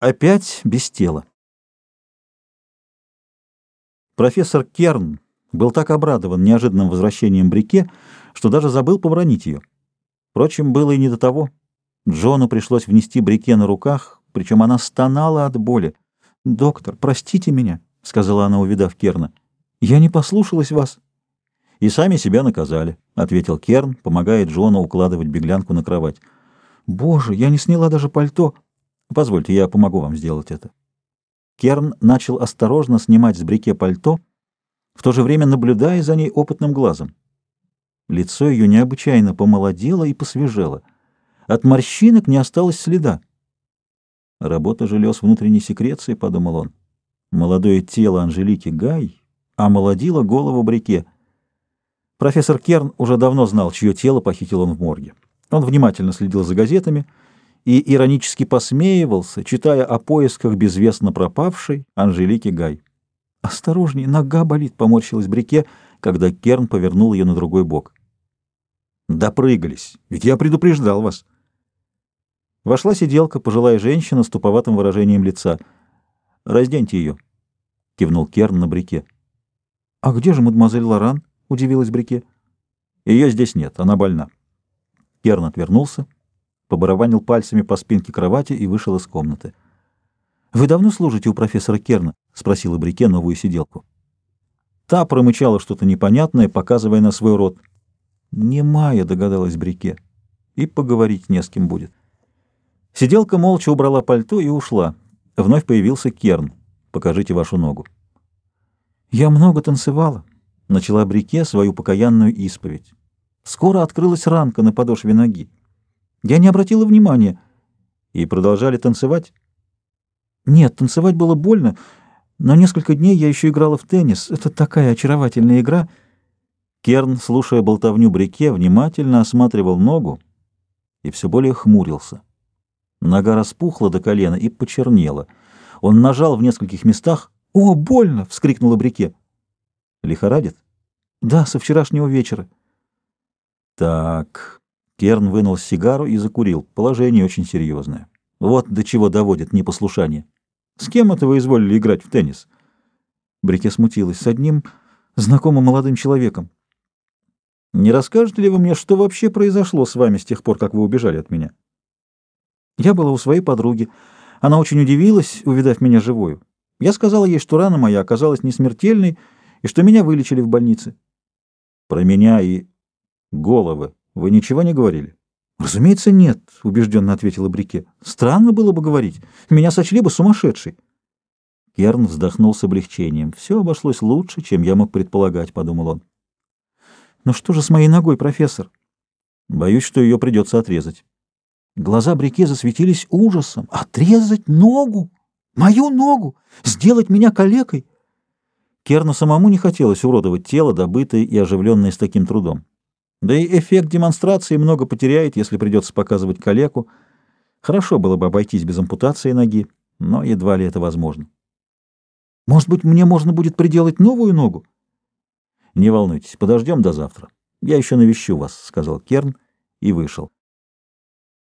Опять без тела. Профессор Керн был так обрадован неожиданным возвращением Брике, что даже забыл побронить ее. Впрочем, было и не до того. Джону пришлось внести Брике на руках, причем она стонала от боли. «Доктор, простите меня», — сказала она, увидав Керна. «Я не послушалась вас». «И сами себя наказали», — ответил Керн, помогая Джону укладывать беглянку на кровать. «Боже, я не сняла даже пальто». Позвольте, я помогу вам сделать это. Керн начал осторожно снимать с брике пальто, в то же время наблюдая за ней опытным глазом. Лицо ее необычайно помолодело и посвежело. От морщинок не осталось следа. Работа желез внутренней секреции, — подумал он. Молодое тело Анжелики Гай омолодило голову Брике. Профессор Керн уже давно знал, чье тело похитил он в морге. Он внимательно следил за газетами — и иронически посмеивался, читая о поисках безвестно пропавшей Анжелики Гай. «Осторожней, нога болит», — поморщилась Брике, когда Керн повернул ее на другой бок. «Допрыгались, ведь я предупреждал вас». Вошла сиделка, пожилая женщина с туповатым выражением лица. «Разденьте ее», — кивнул Керн на Брике. «А где же мадемуазель Лоран?» — удивилась Брике. «Ее здесь нет, она больна». Керн отвернулся побарабанил пальцами по спинке кровати и вышел из комнаты. «Вы давно служите у профессора Керна?» — спросила Брике новую сиделку. Та промычала что-то непонятное, показывая на свой рот. «Немая», — догадалась Брике. «И поговорить не с кем будет». Сиделка молча убрала пальто и ушла. Вновь появился Керн. «Покажите вашу ногу». «Я много танцевала», — начала Брике свою покаянную исповедь. «Скоро открылась ранка на подошве ноги. Я не обратила внимания. И продолжали танцевать? Нет, танцевать было больно, но несколько дней я еще играла в теннис. Это такая очаровательная игра. Керн, слушая болтовню Брике, внимательно осматривал ногу и все более хмурился. Нога распухла до колена и почернела. Он нажал в нескольких местах. «О, больно!» — вскрикнула Брике. «Лихорадит?» «Да, со вчерашнего вечера». «Так...» Керн вынул сигару и закурил. Положение очень серьезное. Вот до чего доводит непослушание. С кем это вы изволили играть в теннис? Брике смутилась. С одним знакомым молодым человеком. Не расскажете ли вы мне, что вообще произошло с вами с тех пор, как вы убежали от меня? Я была у своей подруги. Она очень удивилась, увидав меня живую. Я сказала ей, что рана моя оказалась не смертельной и что меня вылечили в больнице. Про меня и головы вы ничего не говорили? Разумеется, нет, убежденно ответила Брике. Странно было бы говорить. Меня сочли бы сумасшедшей. Керн вздохнул с облегчением. Все обошлось лучше, чем я мог предполагать, подумал он. Но что же с моей ногой, профессор? Боюсь, что ее придется отрезать. Глаза Брике засветились ужасом. Отрезать ногу? Мою ногу? Сделать меня калекой? Керну самому не хотелось уродовать тело, добытое и оживленное с таким трудом. Да и эффект демонстрации много потеряет, если придется показывать калеку. Хорошо было бы обойтись без ампутации ноги, но едва ли это возможно. Может быть, мне можно будет приделать новую ногу? Не волнуйтесь, подождем до завтра. Я еще навещу вас, — сказал Керн и вышел.